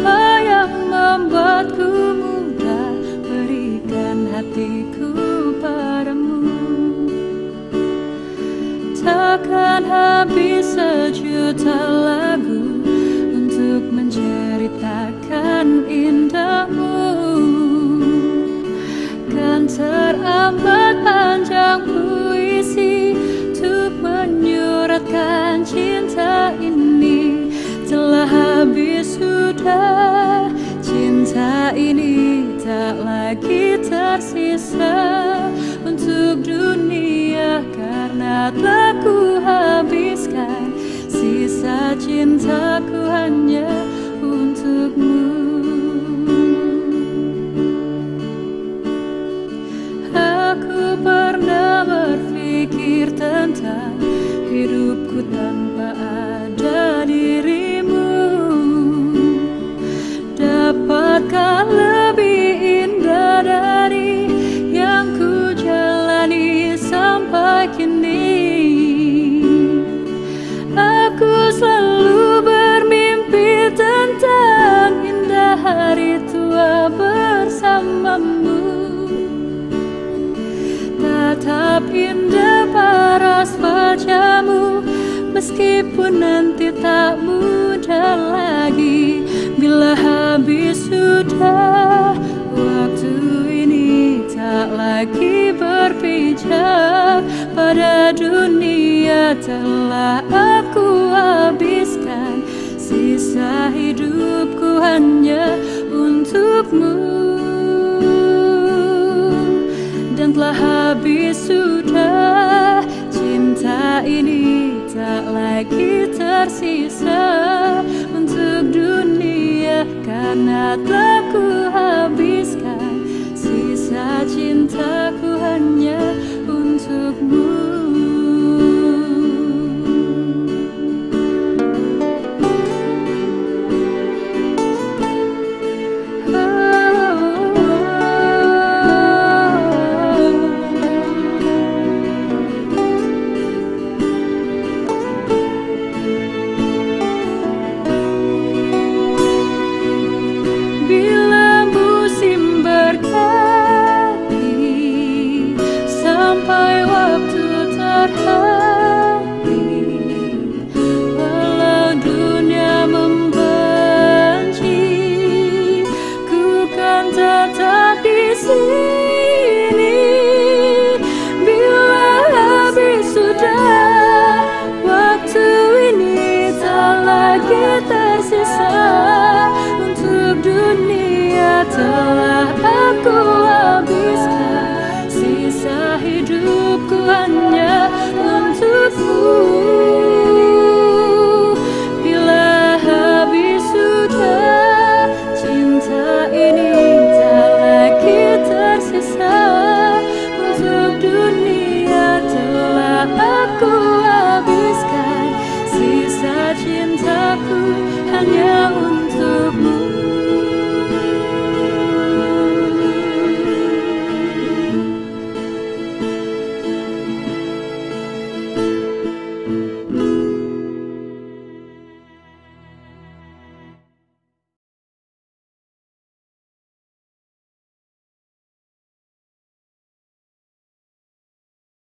apa yang membuatku muda berikan hatiku padamu. Takkan habis sejuta lagu untuk menceritakan indahmu. Kan teramat panjang puisi untuk menyuratkan cinta ini. Telah habis lagi tersisa untuk dunia karena telah ku habiskan. Sisa cintaku hanya tetap indah paras wajahmu. Meskipun nanti tak mudah lagi Bila habis sudah Waktu ini tak lagi berpijak. Pada dunia telah aku habiskan Sisa hidupku hanya untukmu. Dan telah habis sudah lagi tersisa untuk dunia karena telah ku habis. see Aku habiskan. Sisa cintaku hanya